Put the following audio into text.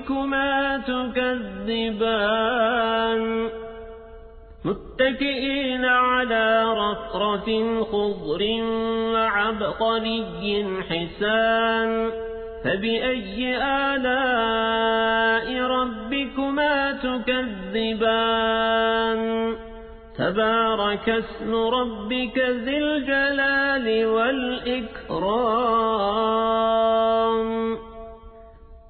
ربكما تكذبان. متكئين على رفرة خضر وعبقري حسان. فبأي آلاء ربكما تكذبان؟ تبارك اسم ربك ذي الجلال والإكرام.